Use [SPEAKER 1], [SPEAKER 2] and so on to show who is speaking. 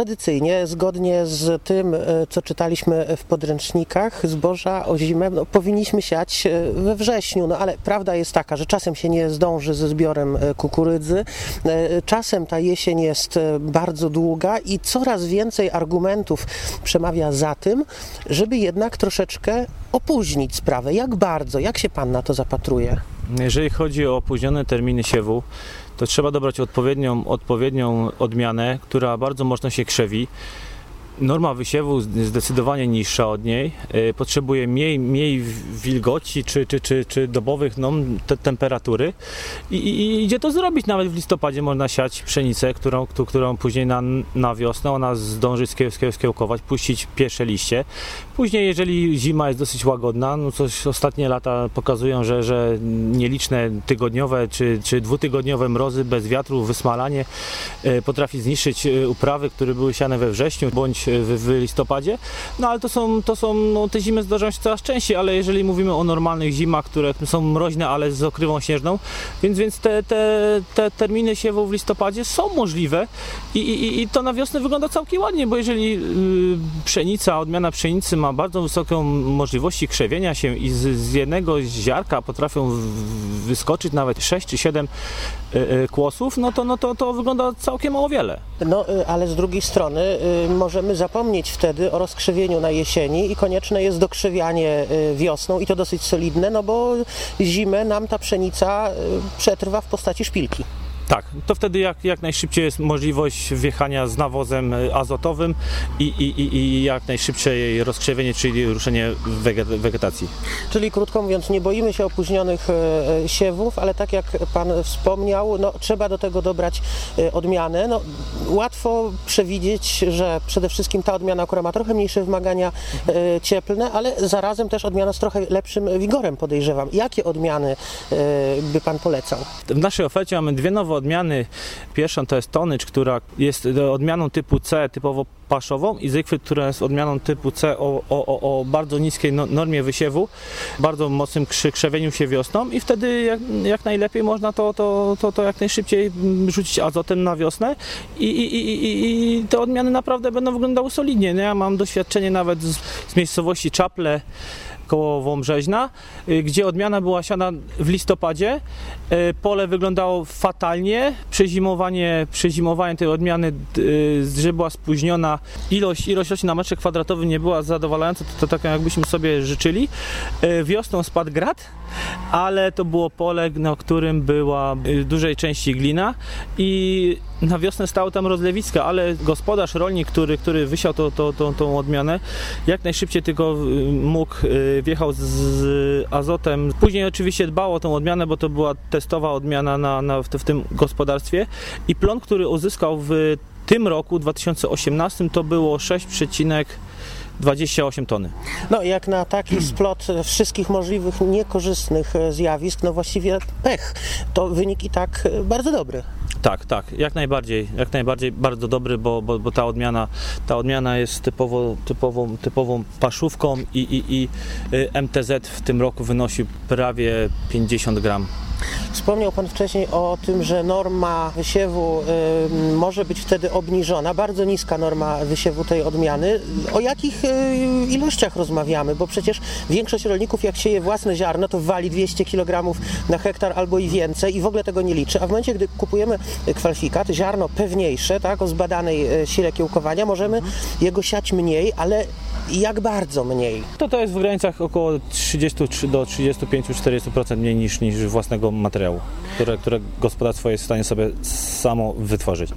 [SPEAKER 1] Tradycyjnie, zgodnie z tym, e, co czytaliśmy w podręcznikach, zboża o zimę no, powinniśmy siać e, we wrześniu, no ale prawda jest taka, że czasem się nie zdąży ze zbiorem e, kukurydzy, czasem ta jesień jest bardzo długa i coraz więcej argumentów przemawia za tym, żeby jednak troszeczkę opóźnić sprawę. Jak bardzo? Jak się Pan na to zapatruje?
[SPEAKER 2] Jeżeli chodzi o opóźnione terminy siewu, to trzeba dobrać odpowiednią, odpowiednią odmianę, która bardzo mocno się krzewi norma wysiewu zdecydowanie niższa od niej, e, potrzebuje mniej, mniej wilgoci czy, czy, czy, czy dobowych no, te temperatury I, i, idzie to zrobić. Nawet w listopadzie można siać pszenicę, którą, którą później na, na wiosnę ona zdąży skiełkować, puścić pierwsze liście. Później, jeżeli zima jest dosyć łagodna, no coś ostatnie lata pokazują, że, że nieliczne tygodniowe czy, czy dwutygodniowe mrozy bez wiatru, wysmalanie e, potrafi zniszczyć e, uprawy, które były siane we wrześniu bądź w, w listopadzie. No ale to są, to są no, te zimy zdarzają się coraz częściej, ale jeżeli mówimy o normalnych zimach, które są mroźne, ale z okrywą śnieżną, więc, więc te, te, te terminy siewu w listopadzie są możliwe i, i, i to na wiosnę wygląda całkiem ładnie, bo jeżeli y, pszenica, odmiana pszenicy ma bardzo wysoką możliwości krzewienia się i z, z jednego ziarka potrafią wyskoczyć nawet 6 czy 7 y, y, kłosów, no to, no to, to wygląda całkiem o wiele.
[SPEAKER 1] No, ale z drugiej strony możemy zapomnieć wtedy o rozkrzewieniu na jesieni i konieczne jest dokrzewianie y, wiosną i to dosyć solidne, no bo zimę nam ta pszenica y, przetrwa w postaci szpilki.
[SPEAKER 2] Tak, to wtedy jak, jak najszybciej jest możliwość wjechania z nawozem e, azotowym i, i, i, jak najszybsze jej rozkrzewienie, czyli ruszenie wegetacji.
[SPEAKER 1] Czyli krótko mówiąc, nie boimy się opóźnionych e, e, siewów, ale tak jak Pan wspomniał, no, trzeba do tego dobrać odmianę. No, łatwo przewidzieć, że przede wszystkim ta odmiana, która ma trochę mniejsze wymagania cieplne, ale zarazem też odmiana z trochę lepszym wigorem podejrzewam. Jakie odmiany by Pan polecał?
[SPEAKER 2] W naszej ofercie mamy dwie nowe odmiany. Pierwszą to jest tonycz, która jest odmianą typu C, typowo paszową i Zygfryd, która jest odmianą typu C o, o, o bardzo niskiej no, normie wysiewu, bardzo mocnym krzewieniu się wiosną i wtedy jak, jak najlepiej można to, to, to, to, jak najszybciej rzucić azotem na wiosnę i, i, i, i te odmiany naprawdę będą wyglądały solidnie. Ja mam doświadczenie nawet z, z miejscowości Czaple, koło Wąbrzeźna, y, gdzie odmiana była siana w listopadzie. Y, pole wyglądało fatalnie. Przezimowanie, przezimowanie tej odmiany, y, że była spóźniona ilość, ilość roślin na metrze kwadratowym nie była zadowalająca, to, to tak jakbyśmy sobie życzyli. Wiosną spadł grad, ale to było pole, na którym była w dużej części glina i na wiosnę stało tam rozlewiska, ale gospodarz, rolnik, który, który wysiał to, to, to, tą odmianę, jak najszybciej tylko mógł wjechał z azotem. Później oczywiście dbało o tą odmianę, bo to była testowa odmiana na, na w, w tym gospodarstwie i plon, który uzyskał w tym roku, 2018, to było 6,28 tony.
[SPEAKER 1] No jak na taki splot wszystkich możliwych niekorzystnych zjawisk, no właściwie pech, to wynik i tak bardzo dobry.
[SPEAKER 2] Tak, tak, jak najbardziej, jak najbardziej bardzo dobry, bo, bo, bo ta, odmiana, ta odmiana jest typowo, typową, typową paszówką i, i, i y, MTZ w tym roku wynosi prawie 50 gram
[SPEAKER 1] Wspomniał Pan wcześniej o tym, że norma wysiewu y, może być wtedy obniżona, bardzo niska norma wysiewu tej odmiany. O jakich y, ilościach rozmawiamy? Bo przecież większość rolników jak sieje własne ziarno, to wali 200 kg na hektar albo i więcej i w ogóle tego nie liczy. A w momencie, gdy kupujemy kwalifikat, ziarno pewniejsze, tak, o zbadanej y, sile kiełkowania, możemy mhm. jego siać mniej, ale jak bardzo mniej?
[SPEAKER 2] To to jest w granicach około 30 do 35-40% mniej niż, niż własnego materiału, które, które gospodarstwo jest w stanie sobie samo wytworzyć.